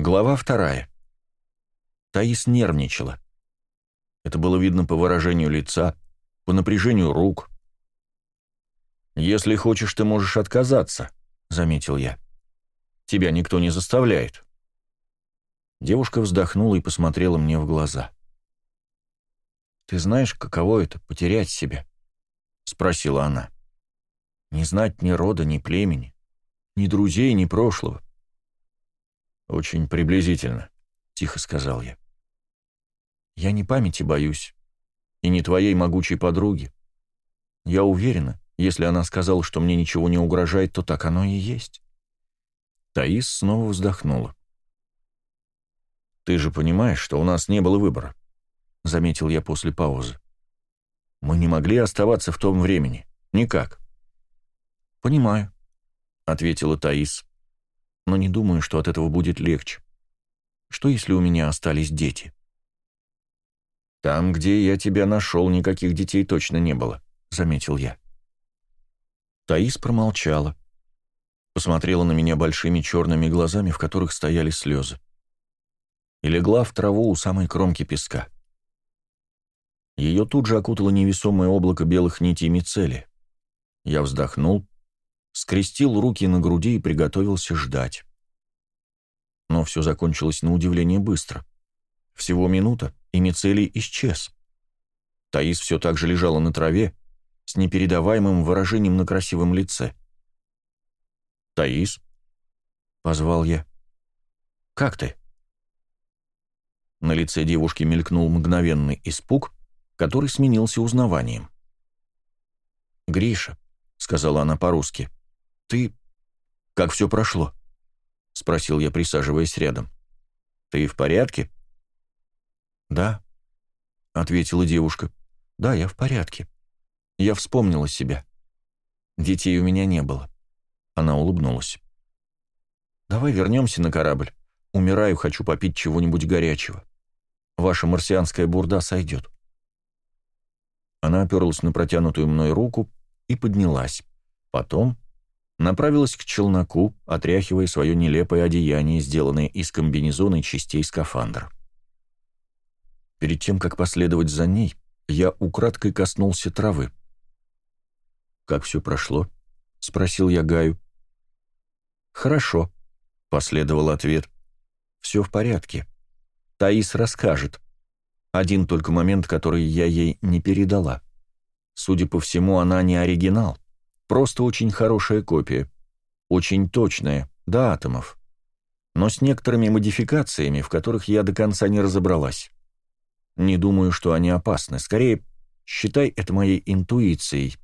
Глава вторая. Таис нервничала. Это было видно по выражению лица, по напряжению рук. «Если хочешь, ты можешь отказаться», — заметил я. «Тебя никто не заставляет». Девушка вздохнула и посмотрела мне в глаза. «Ты знаешь, каково это — потерять себя?» — спросила она. «Не знать ни рода, ни племени, ни друзей, ни прошлого. «Очень приблизительно», — тихо сказал я. «Я не памяти боюсь, и не твоей могучей подруги. Я уверена, если она сказала, что мне ничего не угрожает, то так оно и есть». Таис снова вздохнула. «Ты же понимаешь, что у нас не было выбора», — заметил я после паузы. «Мы не могли оставаться в том времени. Никак». «Понимаю», — ответила Таис но не думаю, что от этого будет легче. Что, если у меня остались дети? «Там, где я тебя нашел, никаких детей точно не было», — заметил я. Таис промолчала. Посмотрела на меня большими черными глазами, в которых стояли слезы. И легла в траву у самой кромки песка. Ее тут же окутало невесомое облако белых нитей мицели. Я вздохнул, скрестил руки на груди и приготовился ждать. Но все закончилось на удивление быстро. Всего минута, и Мицелий исчез. Таис все так же лежала на траве, с непередаваемым выражением на красивом лице. «Таис?» — позвал я. «Как ты?» На лице девушки мелькнул мгновенный испуг, который сменился узнаванием. «Гриша», — сказала она по-русски, — «Ты... как все прошло?» — спросил я, присаживаясь рядом. «Ты в порядке?» «Да», — ответила девушка. «Да, я в порядке. Я вспомнила себя. Детей у меня не было». Она улыбнулась. «Давай вернемся на корабль. Умираю, хочу попить чего-нибудь горячего. Ваша марсианская бурда сойдет». Она оперлась на протянутую мной руку и поднялась. Потом направилась к челноку, отряхивая свое нелепое одеяние, сделанное из комбинезона и частей скафандра. Перед тем, как последовать за ней, я украдкой коснулся травы. «Как все прошло?» — спросил я Гаю. «Хорошо», — последовал ответ. «Все в порядке. Таис расскажет. Один только момент, который я ей не передала. Судя по всему, она не оригинал. Просто очень хорошая копия. Очень точная, до атомов. Но с некоторыми модификациями, в которых я до конца не разобралась. Не думаю, что они опасны. Скорее, считай это моей интуицией.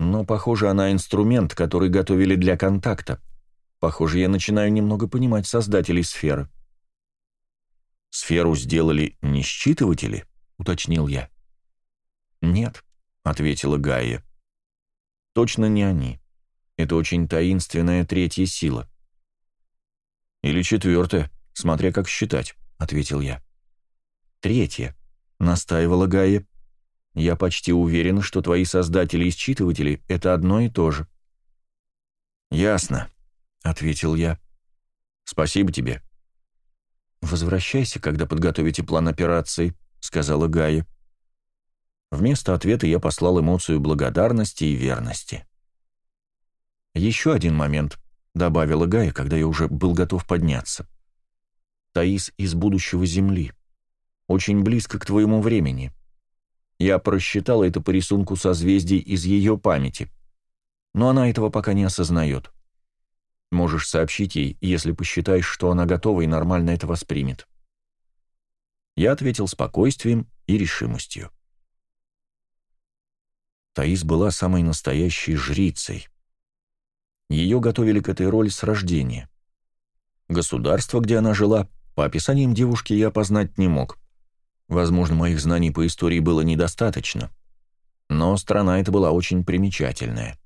Но, похоже, она инструмент, который готовили для контакта. Похоже, я начинаю немного понимать создателей сферы. «Сферу сделали не считыватели?» — уточнил я. «Нет», — ответила Гайя. Точно не они. Это очень таинственная третья сила. «Или четвертая, смотря как считать», — ответил я. «Третья», — настаивала Гая. «Я почти уверен, что твои создатели и считыватели — это одно и то же». «Ясно», — ответил я. «Спасибо тебе». «Возвращайся, когда подготовите план операции», — сказала Гая. Вместо ответа я послал эмоцию благодарности и верности. «Еще один момент», — добавила Гая, когда я уже был готов подняться. «Таис из будущего Земли. Очень близко к твоему времени. Я просчитала это по рисунку созвездий из ее памяти. Но она этого пока не осознает. Можешь сообщить ей, если посчитаешь, что она готова и нормально это воспримет». Я ответил спокойствием и решимостью. Таис была самой настоящей жрицей. Ее готовили к этой роли с рождения. Государство, где она жила, по описаниям девушки я опознать не мог. Возможно, моих знаний по истории было недостаточно. Но страна эта была очень примечательная.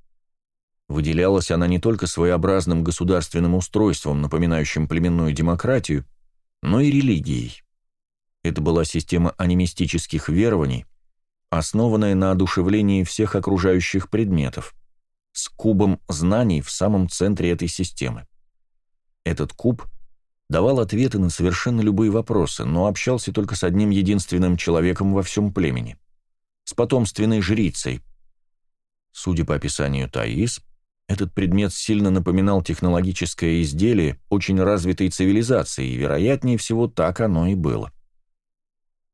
Выделялась она не только своеобразным государственным устройством, напоминающим племенную демократию, но и религией. Это была система анимистических верований, основанная на одушевлении всех окружающих предметов, с кубом знаний в самом центре этой системы. Этот куб давал ответы на совершенно любые вопросы, но общался только с одним единственным человеком во всем племени — с потомственной жрицей. Судя по описанию Таис, этот предмет сильно напоминал технологическое изделие очень развитой цивилизации, и, вероятнее всего, так оно и было.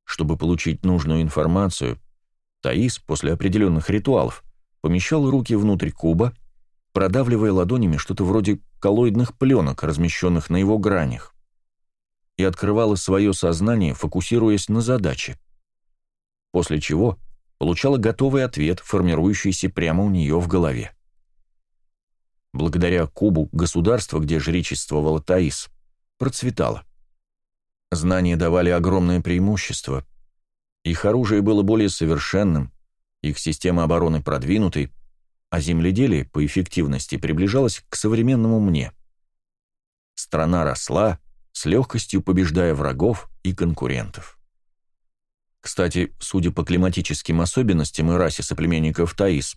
Чтобы получить нужную информацию, Таис после определенных ритуалов помещал руки внутрь куба, продавливая ладонями что-то вроде коллоидных пленок, размещенных на его гранях, и открывала свое сознание, фокусируясь на задаче. После чего получала готовый ответ, формирующийся прямо у нее в голове. Благодаря кубу государство, где жречествовала Таис, процветало. Знания давали огромное преимущество. Их оружие было более совершенным, их система обороны продвинутой, а земледелие по эффективности приближалось к современному мне. Страна росла, с легкостью побеждая врагов и конкурентов. Кстати, судя по климатическим особенностям и расе соплеменников Таис,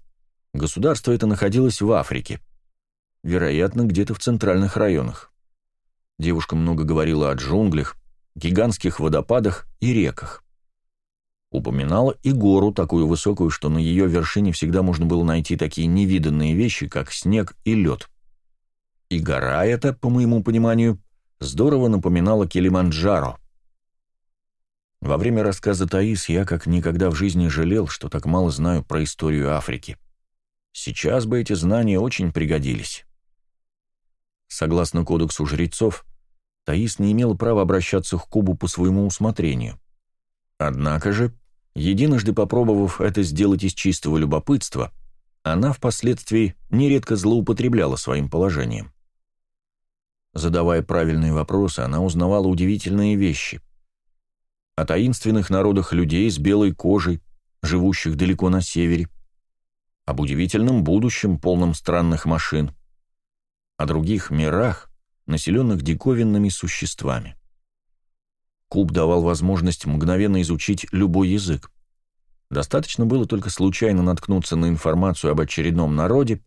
государство это находилось в Африке, вероятно, где-то в центральных районах. Девушка много говорила о джунглях, гигантских водопадах и реках. Упоминала и гору, такую высокую, что на ее вершине всегда можно было найти такие невиданные вещи, как снег и лед. И гора эта, по моему пониманию, здорово напоминала Килиманджаро. Во время рассказа Таис я как никогда в жизни жалел, что так мало знаю про историю Африки. Сейчас бы эти знания очень пригодились. Согласно кодексу жрецов, Таис не имела права обращаться к кубу по своему усмотрению. Однако же, единожды попробовав это сделать из чистого любопытства, она впоследствии нередко злоупотребляла своим положением. Задавая правильные вопросы, она узнавала удивительные вещи. О таинственных народах людей с белой кожей, живущих далеко на севере, об удивительном будущем, полном странных машин, о других мирах, населенных диковинными существами. Куб давал возможность мгновенно изучить любой язык. Достаточно было только случайно наткнуться на информацию об очередном народе,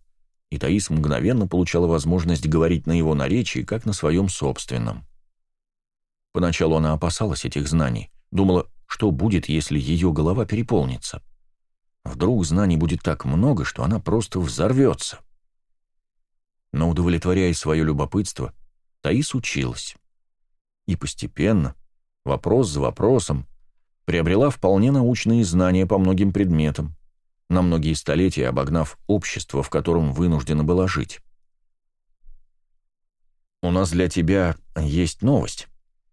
и Таис мгновенно получала возможность говорить на его наречии, как на своем собственном. Поначалу она опасалась этих знаний, думала, что будет, если ее голова переполнится. Вдруг знаний будет так много, что она просто взорвется. Но удовлетворяя свое любопытство, Таис училась. И постепенно, вопрос за вопросом, приобрела вполне научные знания по многим предметам, на многие столетия обогнав общество, в котором вынуждена была жить. «У нас для тебя есть новость»,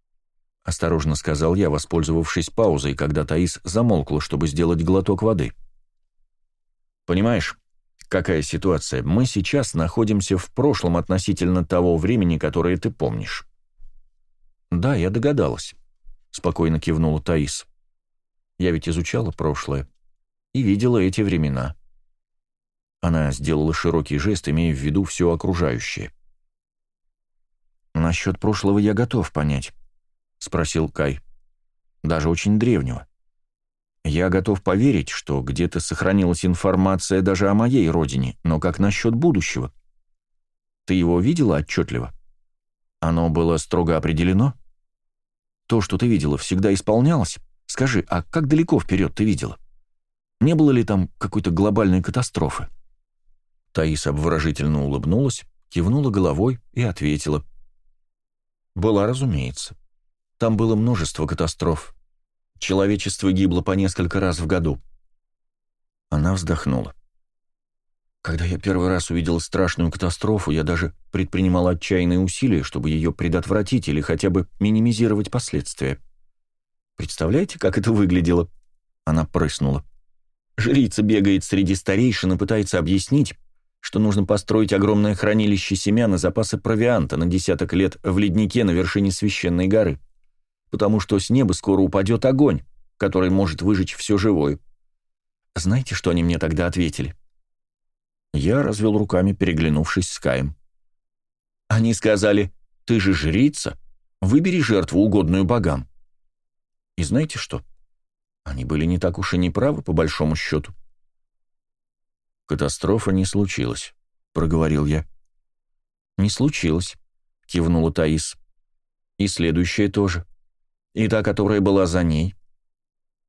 — осторожно сказал я, воспользовавшись паузой, когда Таис замолкла, чтобы сделать глоток воды. «Понимаешь, Какая ситуация? Мы сейчас находимся в прошлом относительно того времени, которое ты помнишь. Да, я догадалась, спокойно кивнула Таис. Я ведь изучала прошлое и видела эти времена. Она сделала широкий жест, имея в виду все окружающее. «Насчет прошлого я готов понять», — спросил Кай. «Даже очень древнего. Я готов поверить, что где-то сохранилась информация даже о моей родине, но как насчет будущего? Ты его видела отчетливо? Оно было строго определено? То, что ты видела, всегда исполнялось? Скажи, а как далеко вперед ты видела? Не было ли там какой-то глобальной катастрофы?» Таис обворожительно улыбнулась, кивнула головой и ответила. «Была, разумеется. Там было множество катастроф. Человечество гибло по несколько раз в году. Она вздохнула. Когда я первый раз увидел страшную катастрофу, я даже предпринимал отчаянные усилия, чтобы ее предотвратить или хотя бы минимизировать последствия. Представляете, как это выглядело? Она прыснула. Жрица бегает среди старейшин и пытается объяснить, что нужно построить огромное хранилище семян и запасы провианта на десяток лет в леднике на вершине священной горы потому что с неба скоро упадет огонь, который может выжечь все живое. Знаете, что они мне тогда ответили? Я развел руками, переглянувшись с Каем. Они сказали, ты же жрица, выбери жертву, угодную богам. И знаете что? Они были не так уж и неправы, по большому счету. «Катастрофа не случилась», — проговорил я. «Не случилось», — кивнула Таис. И следующая тоже. И та, которая была за ней.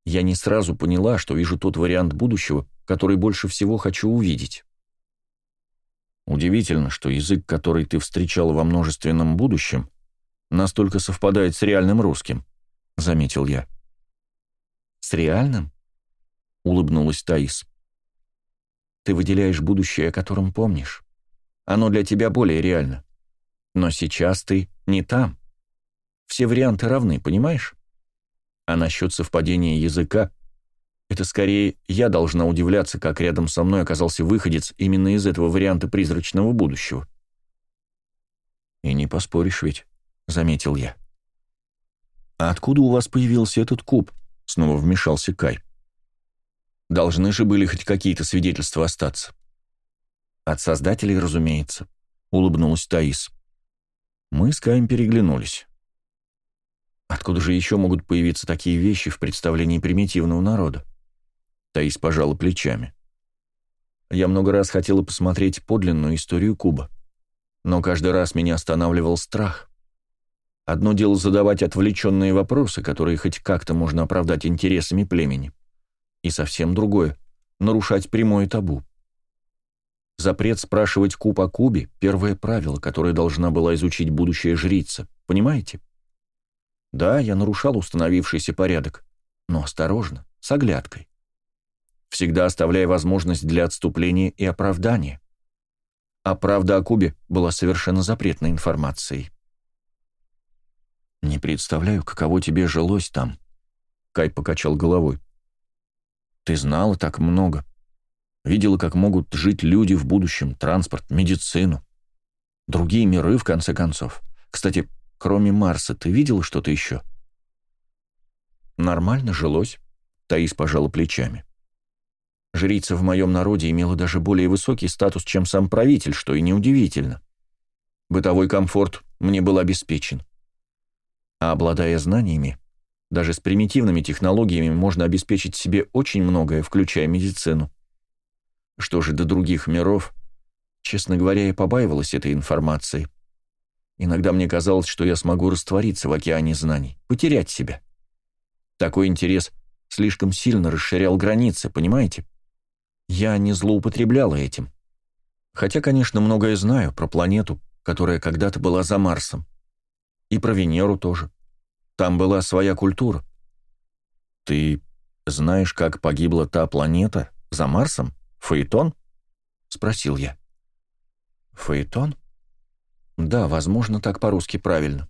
Я не сразу поняла, что вижу тот вариант будущего, который больше всего хочу увидеть. Удивительно, что язык, который ты встречал во множественном будущем, настолько совпадает с реальным русским, — заметил я. «С реальным?» — улыбнулась Таис. «Ты выделяешь будущее, о котором помнишь. Оно для тебя более реально. Но сейчас ты не там. Все варианты равны, понимаешь? А насчет совпадения языка, это скорее я должна удивляться, как рядом со мной оказался выходец именно из этого варианта призрачного будущего. «И не поспоришь ведь», — заметил я. «А откуда у вас появился этот куб?» — снова вмешался Кай. «Должны же были хоть какие-то свидетельства остаться». «От создателей, разумеется», — улыбнулась Таис. Мы с Каем переглянулись. Откуда же еще могут появиться такие вещи в представлении примитивного народа? Таис пожала плечами. Я много раз хотела посмотреть подлинную историю Куба, но каждый раз меня останавливал страх. Одно дело задавать отвлеченные вопросы, которые хоть как-то можно оправдать интересами племени, и совсем другое — нарушать прямое табу. Запрет спрашивать Куб о Кубе — первое правило, которое должна была изучить будущая жрица, понимаете? Да, я нарушал установившийся порядок, но осторожно, с оглядкой. Всегда оставляя возможность для отступления и оправдания. А правда о Кубе была совершенно запретной информацией. «Не представляю, каково тебе жилось там», — Кай покачал головой. «Ты знала так много. Видела, как могут жить люди в будущем, транспорт, медицину. Другие миры, в конце концов. Кстати, кроме Марса, ты видела что-то еще?» «Нормально жилось», — Таис пожала плечами. Жрица в моем народе имела даже более высокий статус, чем сам правитель, что и неудивительно. Бытовой комфорт мне был обеспечен. А обладая знаниями, даже с примитивными технологиями можно обеспечить себе очень многое, включая медицину. Что же до других миров? Честно говоря, я побаивалась этой информации. Иногда мне казалось, что я смогу раствориться в океане знаний, потерять себя. Такой интерес слишком сильно расширял границы, понимаете? Я не злоупотребляла этим. Хотя, конечно, многое знаю про планету, которая когда-то была за Марсом. И про Венеру тоже. Там была своя культура. Ты знаешь, как погибла та планета за Марсом? Фаэтон? Спросил я. Фаэтон? Да, возможно, так по-русски правильно.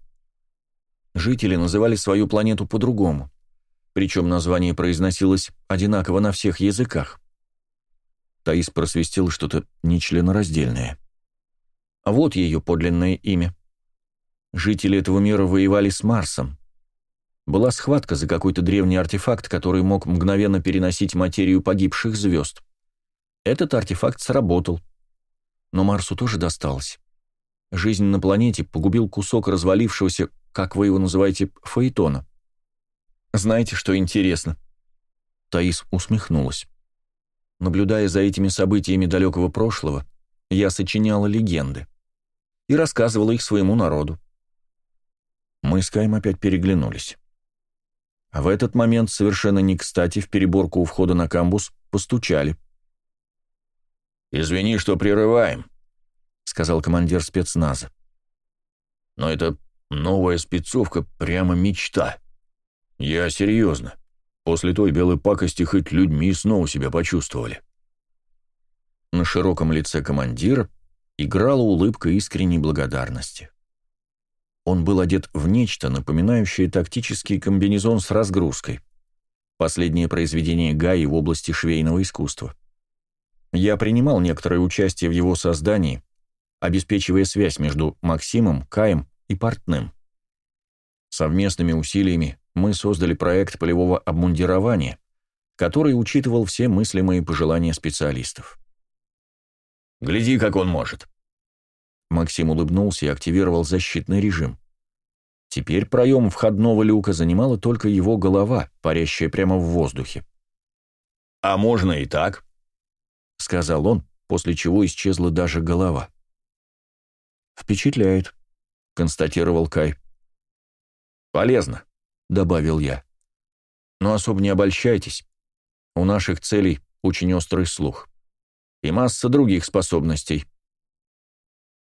Жители называли свою планету по-другому, причем название произносилось одинаково на всех языках. Таис просвистел что-то нечленораздельное. А вот ее подлинное имя. Жители этого мира воевали с Марсом. Была схватка за какой-то древний артефакт, который мог мгновенно переносить материю погибших звезд. Этот артефакт сработал. Но Марсу тоже досталось. Жизнь на планете погубил кусок развалившегося, как вы его называете, фаэтона. Знаете, что интересно? Таис усмехнулась. Наблюдая за этими событиями далекого прошлого, я сочиняла легенды и рассказывала их своему народу. Мы с Каем опять переглянулись. А в этот момент, совершенно не кстати, в переборку у входа на камбус постучали. «Извини, что прерываем», — сказал командир спецназа. «Но это новая спецовка прямо мечта. Я серьезно. После той белой пакости хоть людьми снова себя почувствовали. На широком лице командира играла улыбка искренней благодарности. Он был одет в нечто, напоминающее тактический комбинезон с разгрузкой. Последнее произведение Гаи в области швейного искусства. Я принимал некоторое участие в его создании, обеспечивая связь между Максимом, Каем и Портным. Совместными усилиями мы создали проект полевого обмундирования, который учитывал все мыслимые пожелания специалистов. «Гляди, как он может!» Максим улыбнулся и активировал защитный режим. Теперь проем входного люка занимала только его голова, парящая прямо в воздухе. «А можно и так», — сказал он, после чего исчезла даже голова. «Впечатляет», — констатировал Кай. «Полезно», — добавил я. «Но особо не обольщайтесь. У наших целей очень острый слух. И масса других способностей».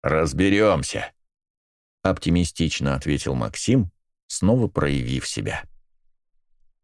«Разберемся», — оптимистично ответил Максим, снова проявив себя.